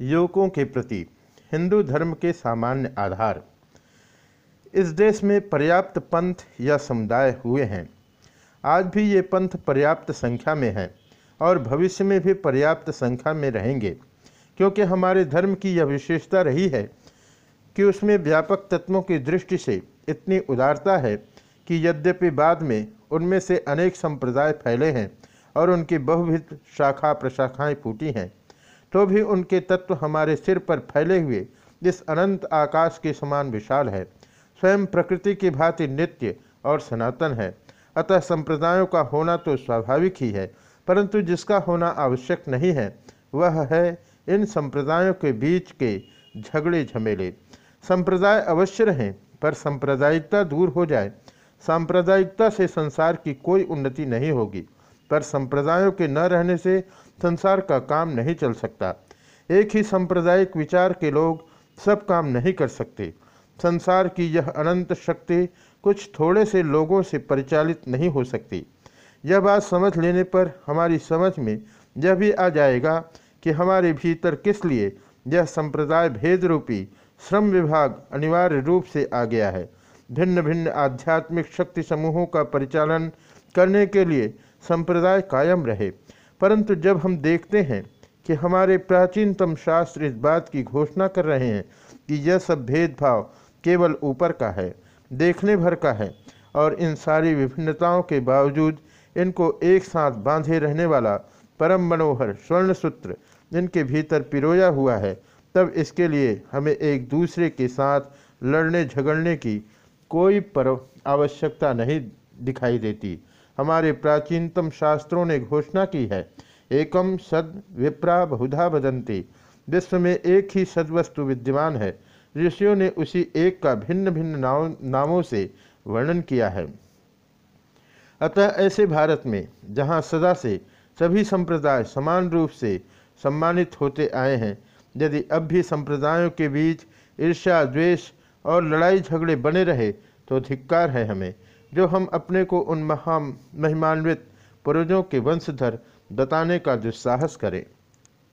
युवकों के प्रति हिंदू धर्म के सामान्य आधार। इस देश में पर्याप्त पंथ या समुदाय हुए हैं। आज भी ये पंथ पर्याप्त संख्या में हैं और भविष्य में भी पर्याप्त संख्या में रहेंगे, क्योंकि हमारे धर्म की यह विशेषता रही है कि उसमें व्यापक तत्वों की दृष्टि से इतनी उदारता है कि यद्यपि बाद में उनमें से अनेक संप्रदाय फैले हैं और उनकी बहुविध शाखा प्रशाखाएँ फूटी हैं। तो भी उनके तत्व हमारे सिर पर फैले हुए इस अनंत आकाश के समान विशाल है। स्वयं प्रकृति की भांति नित्य और सनातन है। अतः संप्रदायों का होना तो स्वाभाविक ही है, परंतु जिसका होना आवश्यक नहीं है, वह है इन संप्रदायों के बीच के झगड़े झमेले। संप्रदाय अवश्य रहें, पर सांप्रदायिकता दूर हो जाए। सांप्रदायिकता से संसार की कोई उन्नति नहीं होगी। पर संप्रदायों के न रहने से संसार का काम नहीं चल सकता। एक ही सांप्रदायिक विचार के लोग सब काम नहीं कर सकते। संसार की यह अनंत शक्ति कुछ थोड़े से लोगों से परिचालित नहीं हो सकती। यह बात समझ लेने पर हमारी समझ में यह भी आ जाएगा कि हमारे भीतर किस लिए यह संप्रदाय भेद रूपी श्रम विभाग अनिवार्य रूप से आ गया है। भिन्न भिन्न आध्यात्मिक शक्ति समूहों का परिचालन करने के लिए संप्रदाय कायम रहे। परंतु जब हम देखते हैं कि हमारे प्राचीनतम शास्त्र इस बात की घोषणा कर रहे हैं कि यह सब भेदभाव केवल ऊपर का है, देखने भर का है, और इन सारी विभिन्नताओं के बावजूद इनको एक साथ बांधे रहने वाला परम मनोहर स्वर्ण सूत्र इनके भीतर पिरोया हुआ है, तब इसके लिए हमें एक दूसरे के साथ लड़ने झगड़ने की कोई पर, आवश्यकता नहीं दिखाई देती। हमारे प्राचीनतम शास्त्रों ने घोषणा की है। एकम सद विप्रा बहुधा बदंती विश्व में एक ही सदवस्तु विद्यमान है। ऋषियों ने उसी एक का भिन्न भिन्न नाम नामों से वर्णन किया है। अतः ऐसे भारत में, जहाँ सदा से सभी संप्रदाय समान रूप से सम्मानित होते आए हैं, यदि अब भी संप्रदायों के बीच ईर्ष्या, द्वेष और लड़ाई झगड़े बने रहे तो धिक्कार है हमें। जो हम अपने को उन महा महिमान्वित पूर्वजों के वंशधर बताने का दुस्साहस करें।